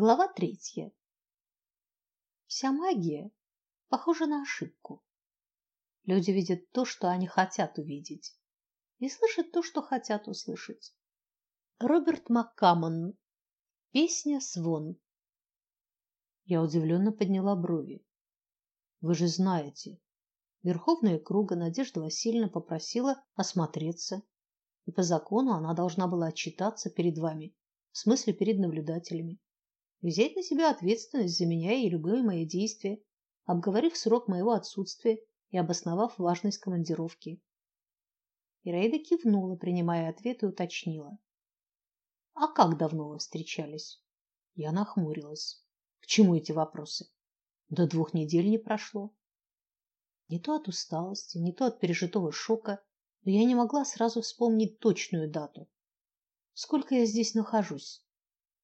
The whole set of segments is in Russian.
Глава третья. Вся магия похожа на ошибку. Люди видят то, что они хотят увидеть, и слышат то, что хотят услышать. Роберт Маккамон. Песня Свон. Я удивленно подняла брови. Вы же знаете, Верховная круга Надежда Васильевна попросила осмотреться, и по закону она должна была отчитаться перед вами, в смысле перед наблюдателями взять на себя ответственность за меня и любые мои действия, обговорив срок моего отсутствия и обосновав важность командировки. Ираида кивнула, принимая ответ, и уточнила: "А как давно вы встречались?" Я нахмурилась. К чему эти вопросы? До двух недель не прошло. Не то от усталости, не то от пережитого шока, но я не могла сразу вспомнить точную дату. Сколько я здесь нахожусь?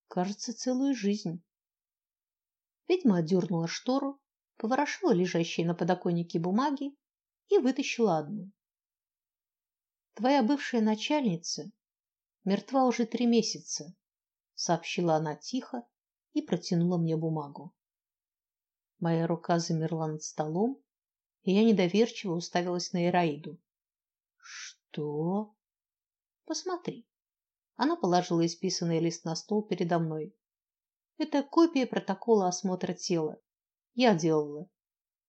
Кажется, целую жизнь. Ведьма отдернула штору, поворошила лежащие на подоконнике бумаги и вытащила одну. Твоя бывшая начальница мертва уже три месяца, сообщила она тихо и протянула мне бумагу. Моя рука замерла над столом, и я недоверчиво уставилась на Ираиду. Что? Посмотри. Она положила исписанный лист на стол передо мной. Это копия протокола осмотра тела. Я делала.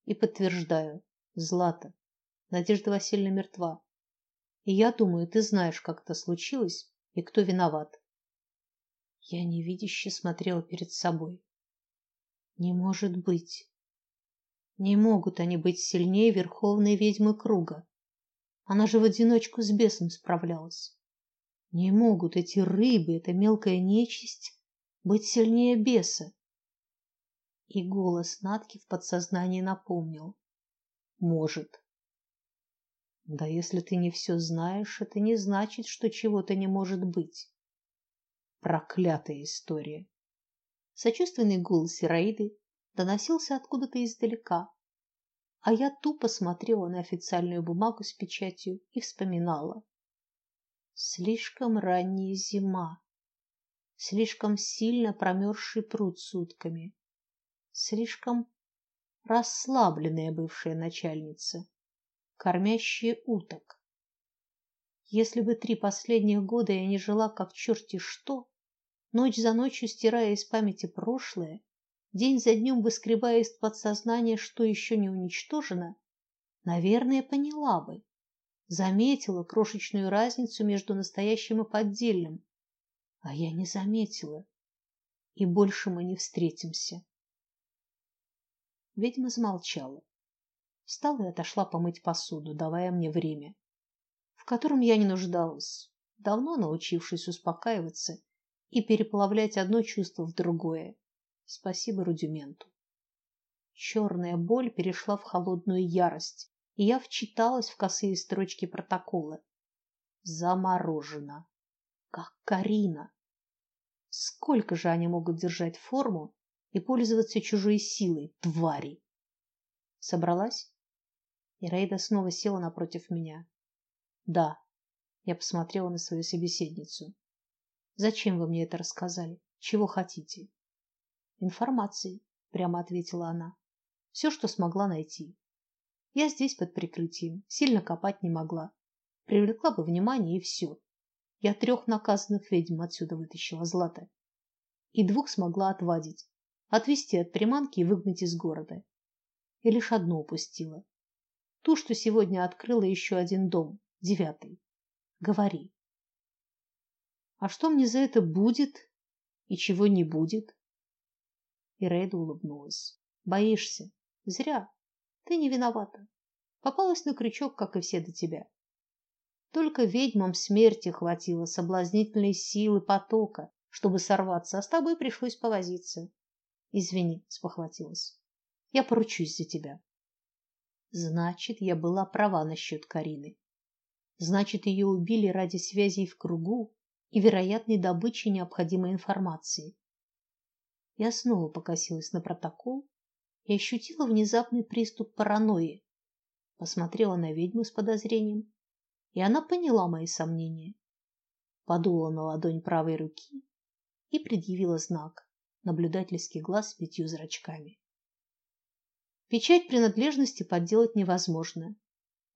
И подтверждаю. Злата. Надежда Васильевна мертва. И я думаю, ты знаешь, как это случилось и кто виноват. Я невидяще смотрела перед собой. Не может быть. Не могут они быть сильнее верховной ведьмы круга. Она же в одиночку с бесом справлялась. Не могут эти рыбы, эта мелкая нечисть быть сильнее беса. И голос Натки в подсознании напомнил: может. Да если ты не все знаешь, это не значит, что чего-то не может быть. Проклятая история. Сочувственный голос Ираиды доносился откуда-то издалека, а я тупо смотрела на официальную бумагу с печатью и вспоминала. Слишком ранняя зима, слишком сильно промерзший пруд сутками, слишком расслабленная бывшая начальница, кормящая уток. Если бы три последних года я не жила как черти что, ночь за ночью стирая из памяти прошлое, день за днем выскребая из подсознания, что еще не уничтожено, наверное, поняла бы, заметила крошечную разницу между настоящим и поддельным. А я не заметила. И больше мы не встретимся. Ведьма замолчала. Встала и отошла помыть посуду, давая мне время, в котором я не нуждалась, давно научившись успокаиваться и переплавлять одно чувство в другое. Спасибо рудименту. Черная боль перешла в холодную ярость, и я вчиталась в косые строчки протокола. Заморожено. Как Карина. Сколько же они могут держать форму и пользоваться чужой силой, твари? Собралась? Ираида снова села напротив меня. Да. Я посмотрела на свою собеседницу. Зачем вы мне это рассказали? Чего хотите? Информации, прямо ответила она. Все, что смогла найти. Я здесь под прикрытием, сильно копать не могла. Привлекла бы внимание и все. Я трех наказанных ведьм отсюда вытащила злато. И двух смогла отвадить, отвести от приманки и выгнать из города. И лишь одну упустила. Ту, что сегодня открыла еще один дом, девятый. Говори. А что мне за это будет и чего не будет? Ираида улыбнулась. Боишься? Зря. Ты не виновата. Попалась на крючок, как и все до тебя. Только ведьмам смерти хватило соблазнительной силы потока, чтобы сорваться, а с тобой пришлось повозиться. Извини, спохватилась. Я поручусь за тебя. Значит, я была права насчет Карины. Значит, ее убили ради связей в кругу и вероятной добычи необходимой информации. Я снова покосилась на протокол и ощутила внезапный приступ паранойи. Посмотрела на ведьму с подозрением, и она поняла мои сомнения. Подула на ладонь правой руки и предъявила знак наблюдательский глаз с пятью зрачками. Печать принадлежности подделать невозможно,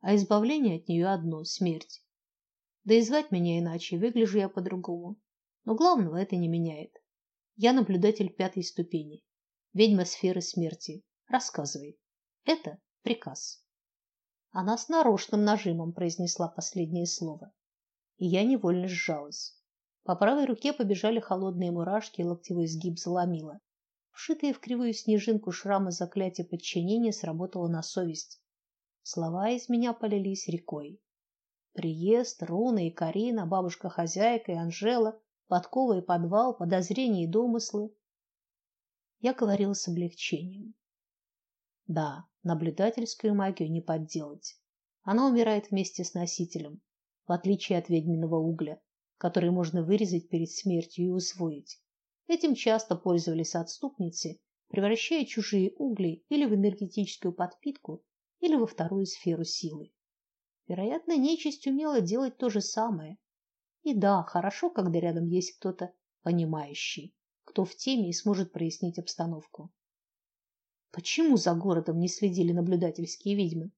а избавление от нее одно смерть. Да и звать меня иначе, выгляжу я по-другому. Но главного это не меняет. Я наблюдатель пятой ступени, ведьма сферы смерти. Рассказывай. Это приказ. Она с нарочным нажимом произнесла последнее слово, и я невольно сжалась. По правой руке побежали холодные мурашки, локтевой сгиб заломило. Вшитые в кривую снежинку шрамы заклятия подчинения сработало на совесть. Слова из меня полились рекой. Приезд, Руна и Карина, бабушка-хозяйка и Анжела, подкова и подвал, подозрения и домыслы. Я говорила с облегчением. Да, наблюдательскую магию не подделать. Она умирает вместе с носителем, в отличие от ведьминого угля, который можно вырезать перед смертью и усвоить. Этим часто пользовались отступницы, превращая чужие угли или в энергетическую подпитку, или во вторую сферу силы. Вероятно, нечисть умела делать то же самое. И да, хорошо, когда рядом есть кто-то понимающий, кто в теме и сможет прояснить обстановку. Почему за городом не следили наблюдательские ведьмы?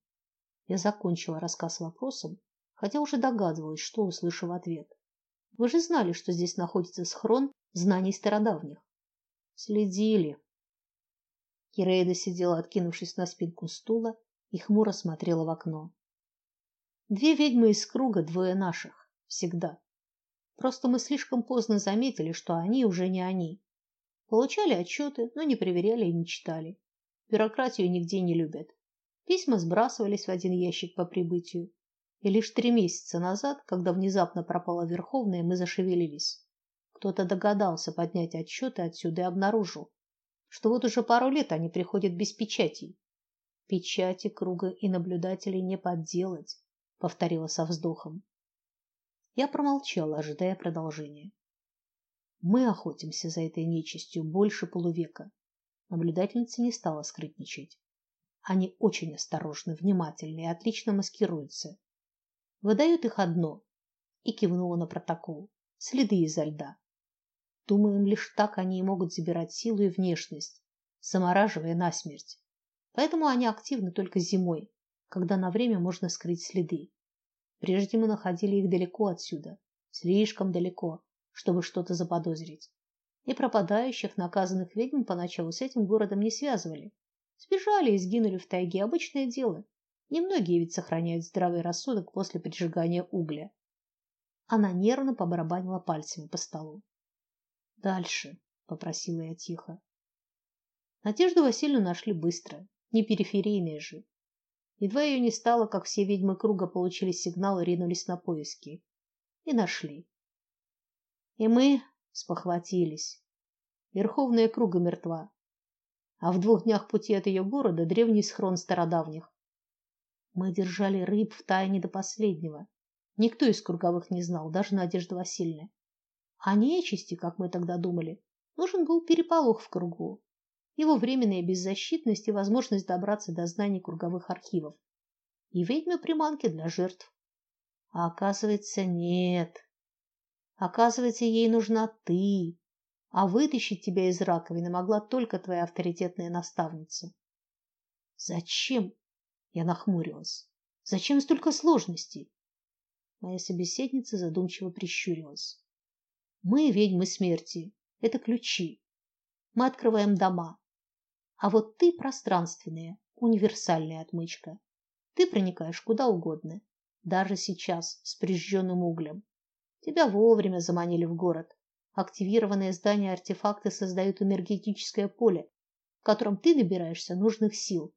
Я закончила рассказ вопросом, хотя уже догадывалась, что услышу в ответ. Вы же знали, что здесь находится схрон знаний стародавних. Следили. Кирейда сидела, откинувшись на спинку стула, и хмуро смотрела в окно. Две ведьмы из круга, двое наших, всегда. Просто мы слишком поздно заметили, что они уже не они. Получали отчеты, но не проверяли и не читали. Бюрократию нигде не любят. Письма сбрасывались в один ящик по прибытию. И лишь три месяца назад, когда внезапно пропала Верховная, мы зашевелились. Кто-то догадался поднять отчеты отсюда и обнаружил, что вот уже пару лет они приходят без печатей. Печати круга и наблюдателей не подделать, повторила со вздохом. Я промолчала, ожидая продолжения. Мы охотимся за этой нечистью больше полувека. Наблюдательница не стала скрытничать. Они очень осторожны, внимательны и отлично маскируются. Выдают их одно и кивнула на протокол. Следы изо льда. Думаем, лишь так они и могут забирать силу и внешность, замораживая насмерть. Поэтому они активны только зимой, когда на время можно скрыть следы. Прежде мы находили их далеко отсюда, слишком далеко, чтобы что-то заподозрить и пропадающих, наказанных ведьм поначалу с этим городом не связывали. Сбежали и сгинули в тайге обычное дело. Немногие ведь сохраняют здравый рассудок после прижигания угля. Она нервно побарабанила пальцами по столу. Дальше, попросила я тихо. Надежду Васильевну нашли быстро, не периферийная же. Едва ее не стало, как все ведьмы круга получили сигнал и ринулись на поиски. И нашли. И мы спохватились. Верховная круга мертва, а в двух днях пути от ее города древний схрон стародавних. Мы держали рыб в тайне до последнего. Никто из круговых не знал, даже Надежда Васильевна. А нечисти, как мы тогда думали, нужен был переполох в кругу, его временная беззащитность и возможность добраться до знаний круговых архивов и ведьмы-приманки для жертв. А оказывается, нет. Оказывается, ей нужна ты, а вытащить тебя из раковины могла только твоя авторитетная наставница. Зачем? Я нахмурилась. Зачем столько сложностей? Моя собеседница задумчиво прищурилась. Мы ведьмы смерти. Это ключи. Мы открываем дома. А вот ты пространственная, универсальная отмычка. Ты проникаешь куда угодно, даже сейчас с прижженным углем. Тебя вовремя заманили в город. Активированные здания артефакты создают энергетическое поле, в котором ты набираешься нужных сил.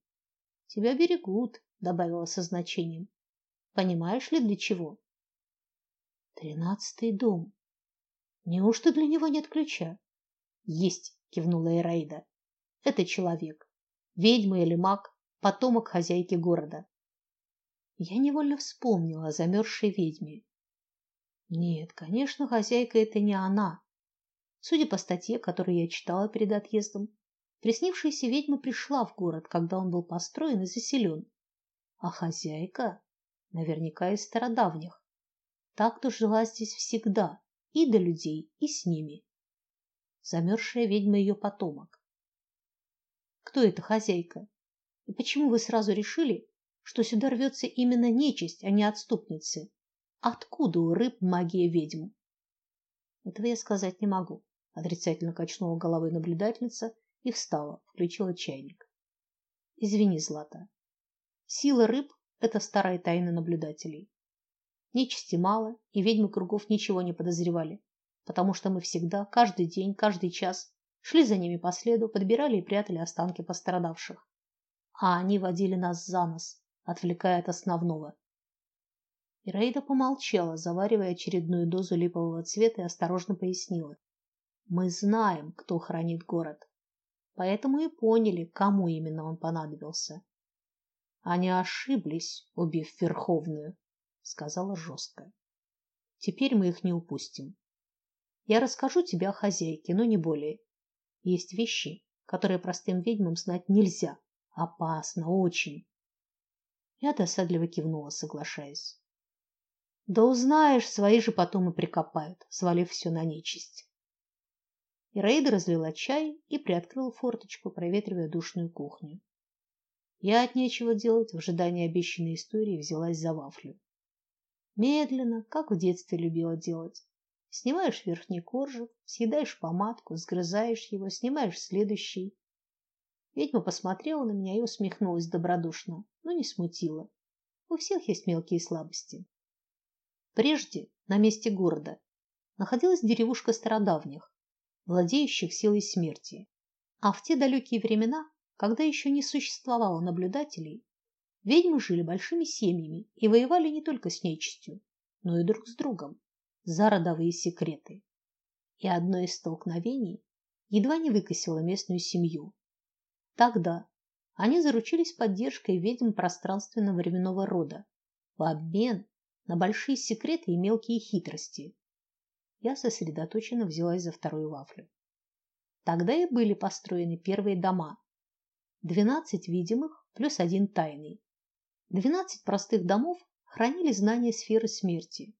Тебя берегут, добавила со значением. Понимаешь ли для чего? Тринадцатый дом. Неужто для него нет ключа? Есть, кивнула Ираида. Это человек, ведьма или маг, потомок хозяйки города. Я невольно вспомнила о замерзшей ведьме, нет, конечно, хозяйка это не она. Судя по статье, которую я читала перед отъездом, приснившаяся ведьма пришла в город, когда он был построен и заселен. А хозяйка наверняка из стародавних. Так-то жила здесь всегда, и до людей, и с ними. замерзшая ведьма ее потомок. Кто эта хозяйка? И почему вы сразу решили, что сюда рвется именно нечисть, а не отступницы? Откуда у рыб магия ведьм? Этого я сказать не могу, отрицательно качнула головой наблюдательница и встала, включила чайник. Извини, Злата. Сила рыб это старая тайна наблюдателей. Нечисти мало, и ведьмы кругов ничего не подозревали, потому что мы всегда, каждый день, каждый час шли за ними по следу, подбирали и прятали останки пострадавших. А они водили нас за нос, отвлекая от основного. Ираида помолчала, заваривая очередную дозу липового цвета и осторожно пояснила: "Мы знаем, кто хранит город, поэтому и поняли, кому именно он понадобился. Они ошиблись, убив Верховную сказала жестко. Теперь мы их не упустим. Я расскажу тебе о хозяйке, но не более. Есть вещи, которые простым ведьмам знать нельзя. Опасно очень. Я досадливо кивнула, соглашаясь. Да узнаешь, свои же потом и прикопают, свалив все на нечисть. Ираида разлила чай и приоткрыла форточку, проветривая душную кухню. Я от нечего делать, в ожидании обещанной истории взялась за вафлю. Медленно, как в детстве любила делать. Снимаешь верхний коржик, съедаешь помадку, сгрызаешь его, снимаешь следующий. Ведьма посмотрела на меня и усмехнулась добродушно, но не смутила. У всех есть мелкие слабости. Прежде на месте города находилась деревушка стародавних, владеющих силой смерти. А в те далекие времена, когда еще не существовало наблюдателей, Ведьмы жили большими семьями и воевали не только с нечистью, но и друг с другом за родовые секреты. И одно из столкновений едва не выкосило местную семью. Тогда они заручились поддержкой ведьм пространственно-временного рода в обмен на большие секреты и мелкие хитрости. Я сосредоточенно взялась за вторую вафлю. Тогда и были построены первые дома. Двенадцать видимых плюс один тайный. Двенадцать простых домов хранили знания сферы смерти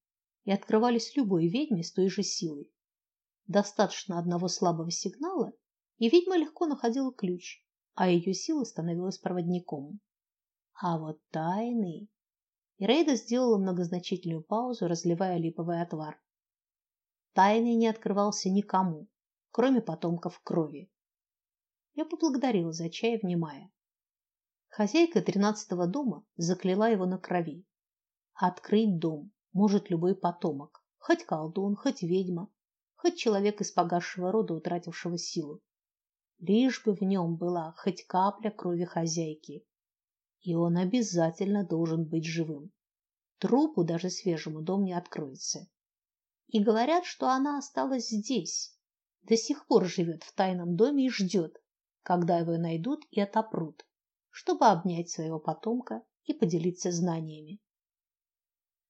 и открывались любой ведьме с той же силой. Достаточно одного слабого сигнала, и ведьма легко находила ключ, а ее сила становилась проводником. А вот тайный... Ирейда сделала многозначительную паузу, разливая липовый отвар. Тайный не открывался никому, кроме потомков крови. Я поблагодарила за чай, внимая. Хозяйка тринадцатого дома закляла его на крови. Открыть дом может любой потомок, хоть колдун, хоть ведьма, хоть человек из погасшего рода, утратившего силу. Лишь бы в нем была хоть капля крови хозяйки, и он обязательно должен быть живым. Трупу даже свежему дом не откроется. И говорят, что она осталась здесь, до сих пор живет в тайном доме и ждет, когда его найдут и отопрут чтобы обнять своего потомка и поделиться знаниями.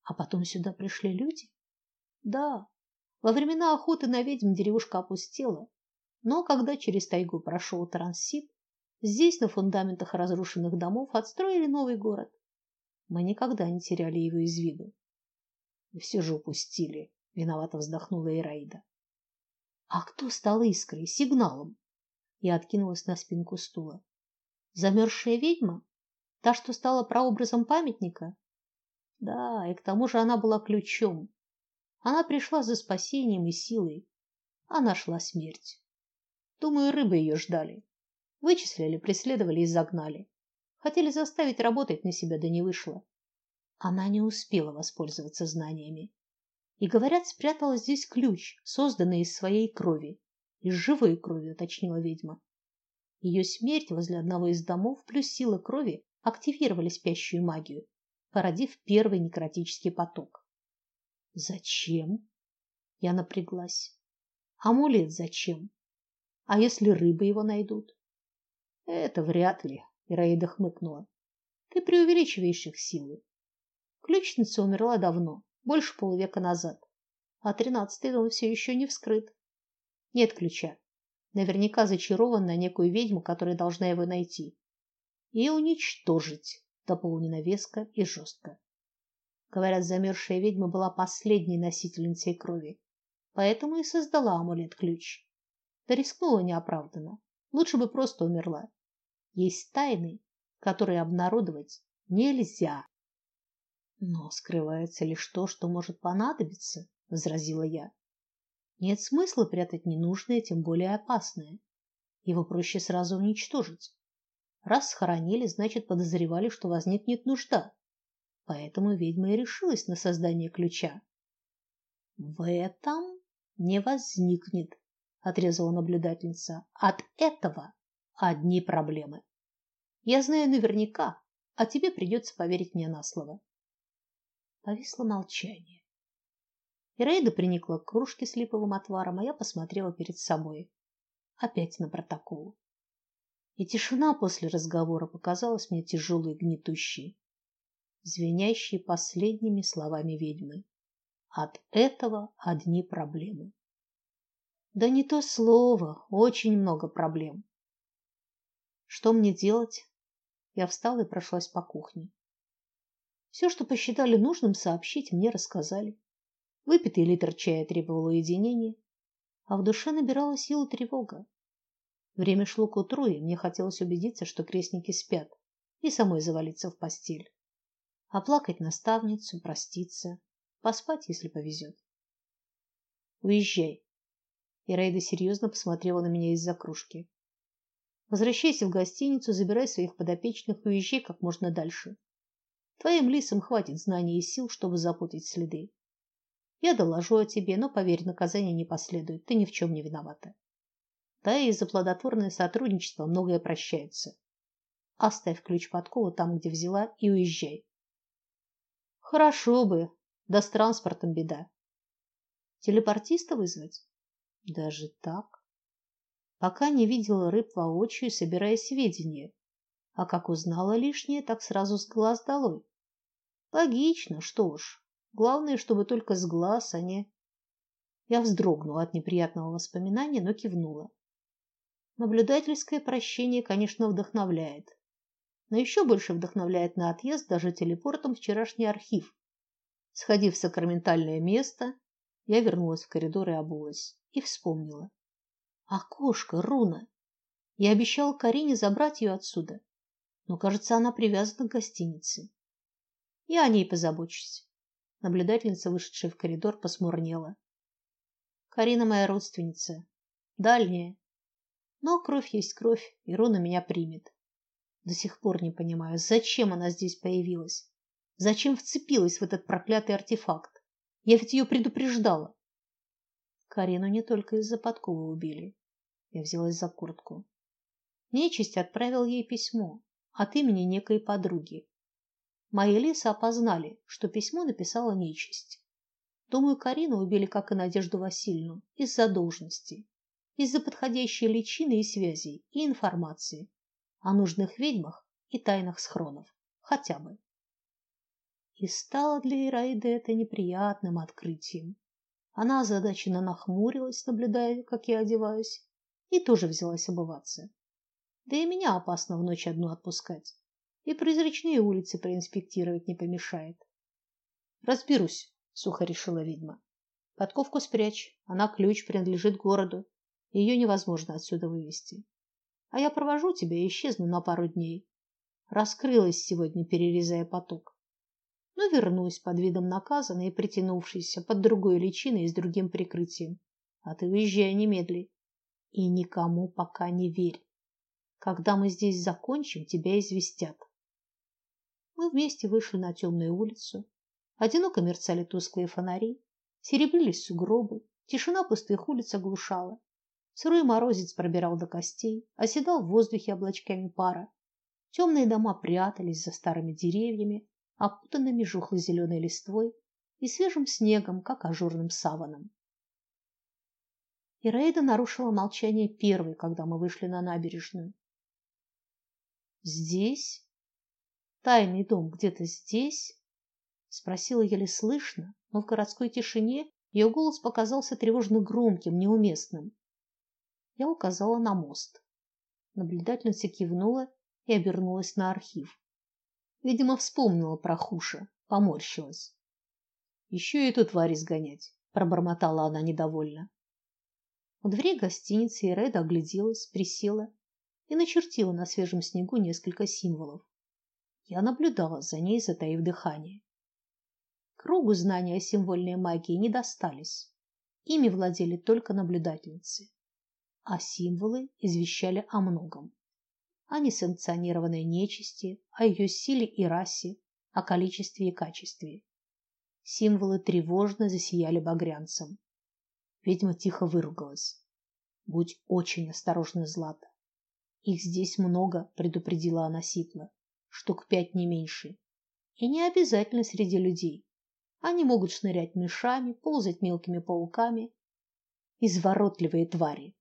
А потом сюда пришли люди? Да. Во времена охоты на ведьм деревушка опустела, но когда через тайгу прошел трансит, здесь на фундаментах разрушенных домов отстроили новый город. Мы никогда не теряли его из виду. И все же упустили, виновато вздохнула Ираида. А кто стал искрой, сигналом? Я откинулась на спинку стула. Замерзшая ведьма? Та, что стала прообразом памятника? Да, и к тому же она была ключом. Она пришла за спасением и силой, а нашла смерть. Думаю, рыбы ее ждали. Вычислили, преследовали и загнали. Хотели заставить работать на себя, да не вышло. Она не успела воспользоваться знаниями. И говорят, спрятала здесь ключ, созданный из своей крови, из живой крови, уточнила ведьма. Ее смерть возле одного из домов плюс сила крови активировали спящую магию, породив первый некротический поток. Зачем? Я напряглась. Амулет зачем? А если рыбы его найдут? Это вряд ли, Ираида хмыкнула. Ты преувеличиваешь их силы. Ключница умерла давно, больше полувека назад, а тринадцатый дом все еще не вскрыт. Нет ключа наверняка зачарован на некую ведьму, которая должна его найти и уничтожить, дополнена веско и жестко. Говорят, замерзшая ведьма была последней носительницей крови, поэтому и создала амулет-ключ. Да рискнула неоправданно. Лучше бы просто умерла. Есть тайны, которые обнародовать нельзя. Но скрывается лишь то, что может понадобиться, возразила я. Нет смысла прятать ненужное, тем более опасное. Его проще сразу уничтожить. Раз схоронили, значит, подозревали, что возникнет нужда. Поэтому ведьма и решилась на создание ключа. В этом не возникнет, отрезала наблюдательница. От этого одни проблемы. Я знаю наверняка, а тебе придется поверить мне на слово. Повисло молчание. Ираида приникла к кружке с липовым отваром, а я посмотрела перед собой. Опять на протокол. И тишина после разговора показалась мне тяжелой и гнетущей, звенящей последними словами ведьмы. От этого одни проблемы. Да не то слово, очень много проблем. Что мне делать? Я встала и прошлась по кухне. Все, что посчитали нужным сообщить, мне рассказали. Выпитый литр чая требовал уединения, а в душе набирала силу тревога. Время шло к утру, и мне хотелось убедиться, что крестники спят, и самой завалиться в постель. Оплакать наставницу, проститься, поспать, если повезет. Уезжай. Ираида серьезно посмотрела на меня из-за кружки. Возвращайся в гостиницу, забирай своих подопечных и уезжай как можно дальше. Твоим лисам хватит знаний и сил, чтобы запутать следы. Я доложу о тебе, но поверь, наказание не последует. Ты ни в чем не виновата. Да и за плодотворное сотрудничество многое прощается. Оставь ключ подковы там, где взяла, и уезжай. Хорошо бы, да с транспортом беда. Телепортиста вызвать? Даже так? Пока не видела рыб воочию, собирая сведения. А как узнала лишнее, так сразу с глаз долой. Логично, что уж. Главное, чтобы только с глаз, а не Я вздрогнула от неприятного воспоминания, но кивнула. Наблюдательское прощение, конечно, вдохновляет. Но еще больше вдохновляет на отъезд даже телепортом вчерашний архив. Сходив в сакраментальное место, я вернулась в коридор и обулась и вспомнила. Окошко, руна. Я обещала Карине забрать ее отсюда, но, кажется, она привязана к гостинице. Я о ней позабочусь. Наблюдательница, вышедшая в коридор, посмурнела. Карина моя родственница, дальняя. Но кровь есть кровь, и руна меня примет. До сих пор не понимаю, зачем она здесь появилась? Зачем вцепилась в этот проклятый артефакт? Я ведь ее предупреждала. Карину не только из-за подковы убили. Я взялась за куртку. Нечисть отправил ей письмо от имени некой подруги. Мои лисы опознали, что письмо написала нечисть. Думаю, Карину убили, как и Надежду Васильевну, из-за должности, из-за подходящей личины и связей, и информации о нужных ведьмах и тайнах схронов, хотя бы. И стало для Ираиды это неприятным открытием. Она озадаченно нахмурилась, наблюдая, как я одеваюсь, и тоже взялась обуваться. Да и меня опасно в ночь одну отпускать. И призрачные улицы проинспектировать не помешает. Разберусь, сухо решила ведьма. Подковку спрячь, она ключ принадлежит городу. Ее невозможно отсюда вывести. А я провожу тебя и исчезну на пару дней. Раскрылась сегодня, перерезая поток но вернусь под видом наказанной и притянувшейся под другой личиной и с другим прикрытием. А ты уезжай немедли. И никому пока не верь. Когда мы здесь закончим, тебя известят. Мы вместе вышли на темную улицу. Одиноко мерцали тусклые фонари, серебрились сугробы, тишина пустых улиц оглушала. Сырой морозец пробирал до костей, оседал в воздухе облачками пара. Темные дома прятались за старыми деревьями, опутанными жухлой зеленой листвой и свежим снегом, как ажурным саваном. Ираида нарушила молчание первой, когда мы вышли на набережную. Здесь? Тайный дом где-то здесь? спросила еле слышно, но в городской тишине ее голос показался тревожно громким, неуместным. Я указала на мост. Наблюдательница кивнула и обернулась на архив. Видимо, вспомнила про Хуша, поморщилась. Еще и эту тварь изгонять, пробормотала она недовольно. У двери гостиницы Иреда огляделась, присела и начертила на свежем снегу несколько символов. Я наблюдала за ней, затаив дыхание. Кругу знания о символьной магии не достались. Ими владели только наблюдательницы, а символы извещали о многом. О несанкционированной нечисти, о ее силе и расе, о количестве и качестве. Символы тревожно засияли багрянцем. Ведьма тихо выругалась. Будь очень осторожна, Злата. Их здесь много, предупредила она сипло. Штук пять не меньше. И не обязательно среди людей. Они могут шнырять мышами, ползать мелкими пауками. Изворотливые твари.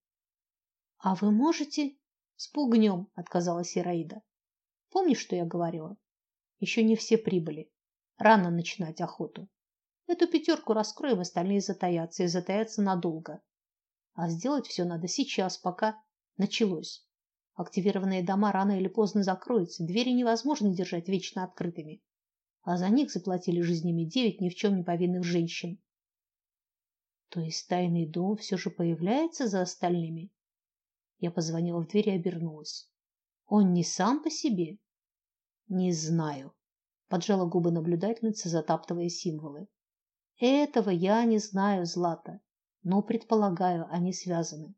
А вы можете спугнем, отказалась Ираида. Помнишь, что я говорила? Еще не все прибыли. Рано начинать охоту. Эту пятерку раскроем, остальные затаятся и затаятся надолго. А сделать все надо сейчас, пока началось. Активированные дома рано или поздно закроются, двери невозможно держать вечно открытыми. А за них заплатили жизнями девять ни в чем не повинных женщин. То есть тайный дом все же появляется за остальными? Я позвонила в дверь и обернулась. Он не сам по себе? Не знаю, поджала губы наблюдательница, затаптывая символы. Этого я не знаю, Злата, но предполагаю, они связаны.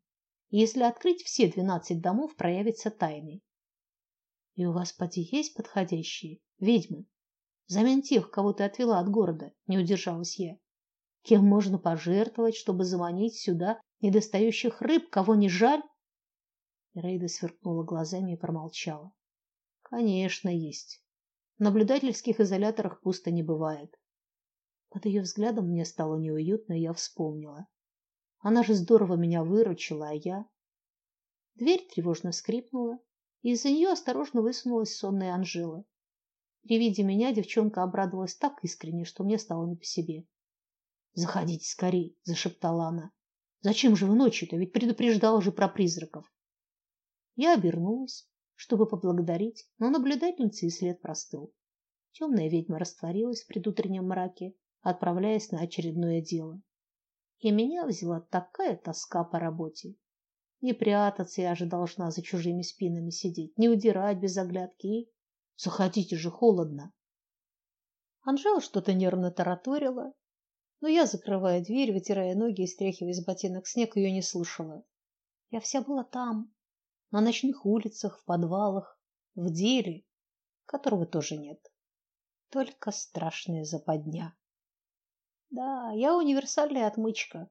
Если открыть все двенадцать домов, проявится тайный. И у вас поди есть подходящие ведьмы? Взамен тех, кого ты отвела от города, не удержалась я. Кем можно пожертвовать, чтобы заманить сюда недостающих рыб, кого не жаль? Рейда сверкнула глазами и промолчала. Конечно, есть. В наблюдательских изоляторах пусто не бывает. Под ее взглядом мне стало неуютно, и я вспомнила. Она же здорово меня выручила, а я Дверь тревожно скрипнула, и из-за нее осторожно высунулась сонная Анжела. При виде меня девчонка обрадовалась так искренне, что мне стало не по себе. "Заходите скорей", зашептала она. "Зачем же вы ночью-то? Ведь предупреждала же про призраков". Я обернулась, чтобы поблагодарить, но наблюдательница и след простыл. Темная ведьма растворилась в предутреннем мраке, отправляясь на очередное дело. И меня взяла такая тоска по работе. Не прятаться я же должна за чужими спинами сидеть, не удирать без оглядки и... Заходите же, холодно. Анжела что-то нервно тараторила, но я, закрывая дверь, вытирая ноги и стряхивая с ботинок снег, ее не слушала. Я вся была там, на ночных улицах, в подвалах, в деле, которого тоже нет. Только страшная западня. Да, я универсальная отмычка.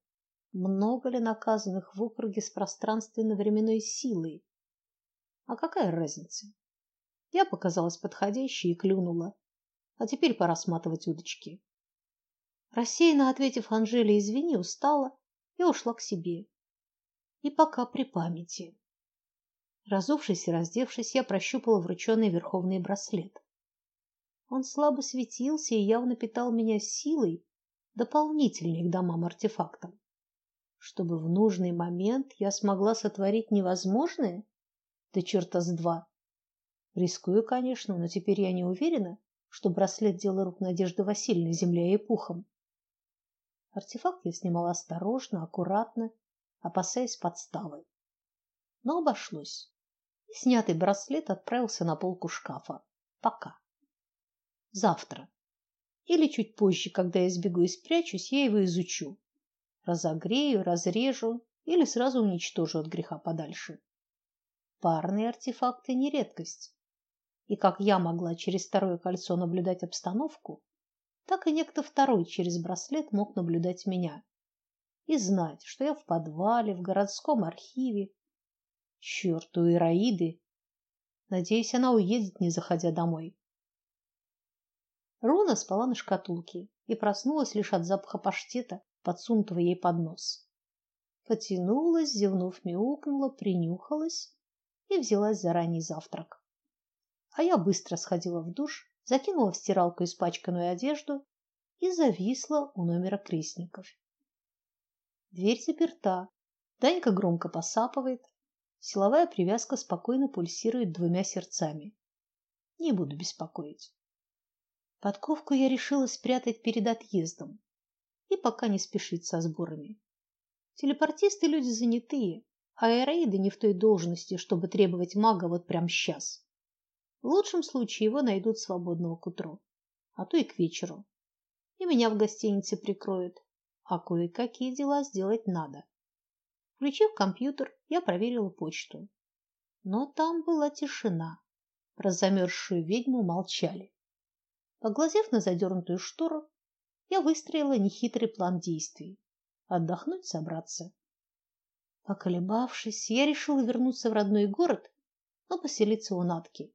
Много ли наказанных в округе с пространственно-временной силой? А какая разница? Я показалась подходящей и клюнула. А теперь пора сматывать удочки. Рассеянно ответив Анжеле извини, устала и ушла к себе. И пока при памяти. Разувшись и раздевшись, я прощупала врученный верховный браслет. Он слабо светился и явно питал меня силой, дополнительной к домам-артефактам. Чтобы в нужный момент я смогла сотворить невозможное? Да черта с два. Рискую, конечно, но теперь я не уверена, что браслет дело рук Надежды Васильевны землей и пухом. Артефакт я снимала осторожно, аккуратно, опасаясь подставы. Но обошлось. Снятый браслет отправился на полку шкафа. Пока. Завтра. Или чуть позже, когда я сбегу и спрячусь, я его изучу. Разогрею, разрежу или сразу уничтожу от греха подальше. Парные артефакты не редкость. И как я могла через второе кольцо наблюдать обстановку, так и некто второй через браслет мог наблюдать меня и знать, что я в подвале, в городском архиве. Черт, у Ираиды. Надеюсь, она уедет, не заходя домой. Рона спала на шкатулке и проснулась лишь от запаха паштета, подсунутого ей под нос. Потянулась, зевнув, мяукнула, принюхалась и взялась за ранний завтрак. А я быстро сходила в душ, закинула в стиралку испачканную одежду и зависла у номера крестников. Дверь заперта. Данька громко посапывает. Силовая привязка спокойно пульсирует двумя сердцами. Не буду беспокоить. Подковку я решила спрятать перед отъездом и пока не спешить со сборами. Телепортисты люди занятые, а аэроиды не в той должности, чтобы требовать мага вот прямо сейчас. В лучшем случае его найдут свободного к утру, а то и к вечеру. И меня в гостинице прикроют, а кое-какие дела сделать надо. Включив компьютер, я проверила почту. Но там была тишина. Про замерзшую ведьму молчали. Поглазев на задернутую штору, я выстроила нехитрый план действий. Отдохнуть, собраться. Поколебавшись, я решила вернуться в родной город, но поселиться у Натки.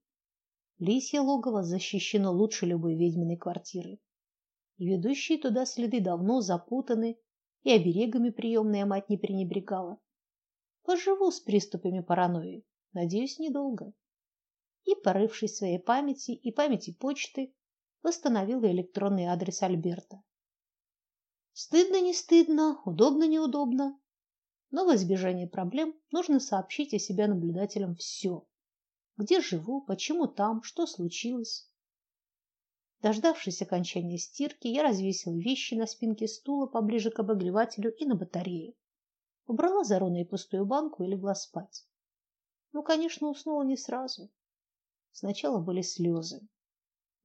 Лисье логово защищено лучше любой ведьминой квартиры. И ведущие туда следы давно запутаны, и оберегами приемная мать не пренебрегала. Поживу с приступами паранойи, надеюсь, недолго. И, порывшись в своей памяти и памяти почты, восстановила электронный адрес Альберта. Стыдно не стыдно, удобно неудобно, но в избежание проблем нужно сообщить о себе наблюдателям все. Где живу, почему там, что случилось. Дождавшись окончания стирки, я развесила вещи на спинке стула поближе к обогревателю и на батарее. Убрала за Роной пустую банку и легла спать. Ну, конечно, уснула не сразу. Сначала были слезы.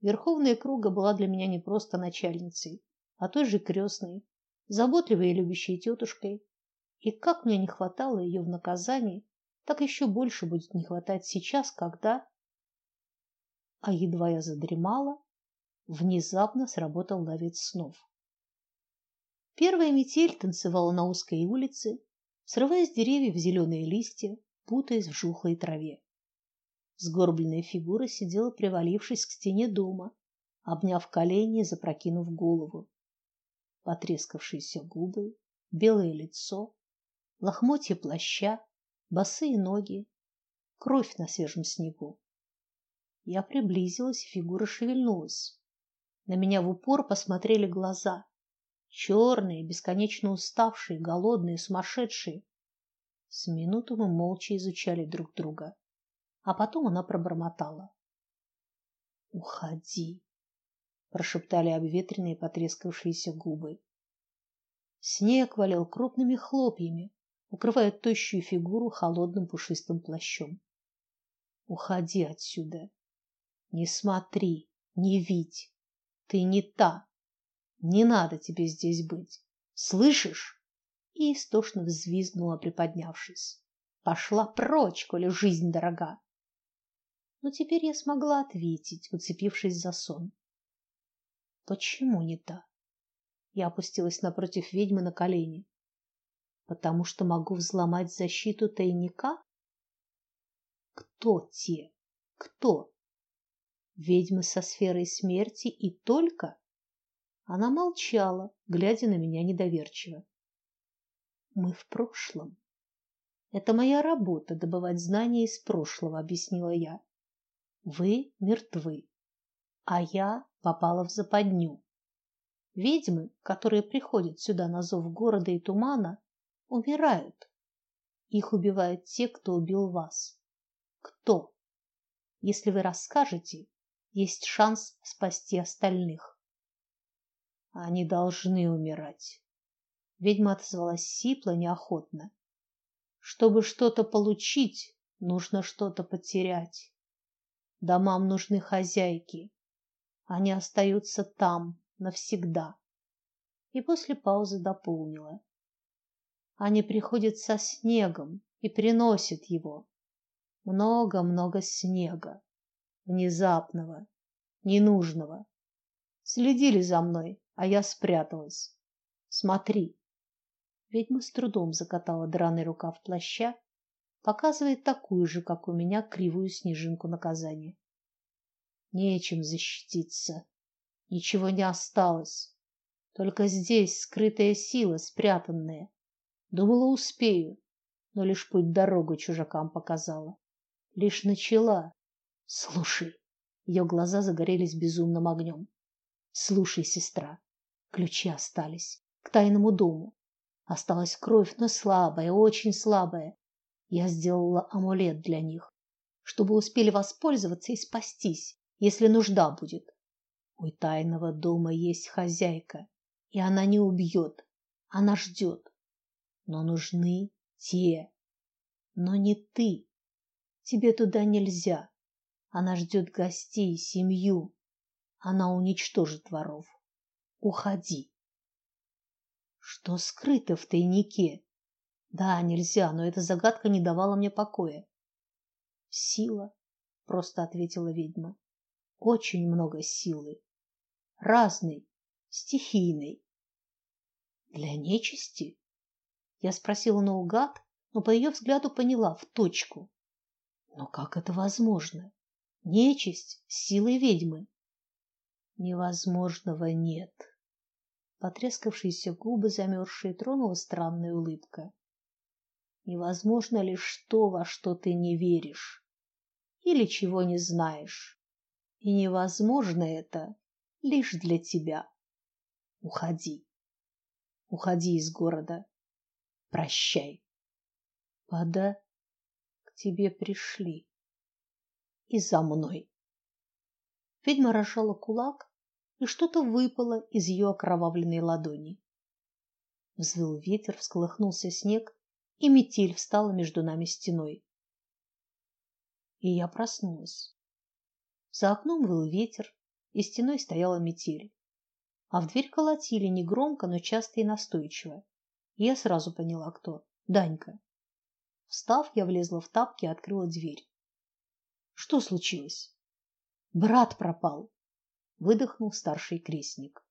Верховная круга была для меня не просто начальницей, а той же крестной, заботливой и любящей тетушкой, и как мне не хватало ее в наказании, так еще больше будет не хватать сейчас, когда А едва я задремала, внезапно сработал ловец снов. Первая метель танцевала на узкой улице, срывая с деревьев зеленые листья, путаясь в жухлой траве. Сгорбленная фигура сидела, привалившись к стене дома, обняв колени и запрокинув голову. Потрескавшиеся губы, белое лицо, лохмотья плаща, босые ноги, кровь на свежем снегу. Я приблизилась, фигура шевельнулась. На меня в упор посмотрели глаза, черные, бесконечно уставшие, голодные, сумасшедшие. С минуту мы молча изучали друг друга, а потом она пробормотала: "Уходи", прошептали обветренные потрескавшиеся губы. Снег валил крупными хлопьями, укрывая тощую фигуру холодным пушистым плащом. Уходи отсюда. Не смотри, не видь. Ты не та. Не надо тебе здесь быть. Слышишь? И истошно взвизгнула, приподнявшись. Пошла прочь, коли жизнь дорога. Но теперь я смогла ответить, уцепившись за сон. Почему не та? Я опустилась напротив ведьмы на колени потому что могу взломать защиту тайника? Кто те? Кто? Ведьмы со сферой смерти и только? Она молчала, глядя на меня недоверчиво. Мы в прошлом. Это моя работа добывать знания из прошлого, объяснила я. Вы мертвы, а я попала в западню. Ведьмы, которые приходят сюда на зов города и тумана, умирают. Их убивают те, кто убил вас. Кто? Если вы расскажете, есть шанс спасти остальных. Они должны умирать. Ведьма отозвалась сипло, неохотно. Чтобы что-то получить, нужно что-то потерять. Домам нужны хозяйки. Они остаются там навсегда. И после паузы дополнила. Они приходят со снегом и приносят его. Много-много снега, внезапного, ненужного. Следили за мной, а я спряталась. Смотри. Ведьма с трудом закатала драный рукав плаща, показывает такую же, как у меня, кривую снежинку наказания. Нечем защититься. Ничего не осталось. Только здесь скрытая сила, спрятанная. Думала, успею, но лишь путь дорогу чужакам показала. Лишь начала. Слушай, ее глаза загорелись безумным огнем. Слушай, сестра, ключи остались к тайному дому. Осталась кровь, но слабая, очень слабая. Я сделала амулет для них, чтобы успели воспользоваться и спастись, если нужда будет. У тайного дома есть хозяйка, и она не убьет, она ждет. Но нужны те. Но не ты. Тебе туда нельзя. Она ждет гостей, семью. Она уничтожит воров. Уходи. Что скрыто в тайнике? Да, нельзя, но эта загадка не давала мне покоя. Сила, просто ответила ведьма. Очень много силы. Разной, стихийной. Для нечисти? Я спросила наугад, но по ее взгляду поняла в точку. Но как это возможно? Нечисть с силой ведьмы. Невозможного нет. Потрескавшиеся губы замерзшие тронула странная улыбка. Невозможно лишь то, во что ты не веришь или чего не знаешь. И невозможно это лишь для тебя. Уходи. Уходи из города. Прощай. Пода к тебе пришли. И за мной. Ведьма разжала кулак, и что-то выпало из ее окровавленной ладони. Взвыл ветер, всколыхнулся снег, и метель встала между нами стеной. И я проснулась. За окном выл ветер, и стеной стояла метель. А в дверь колотили негромко, но часто и настойчиво. Я сразу поняла, кто. Данька. Встав, я влезла в тапки и открыла дверь. Что случилось? Брат пропал, выдохнул старший крестник.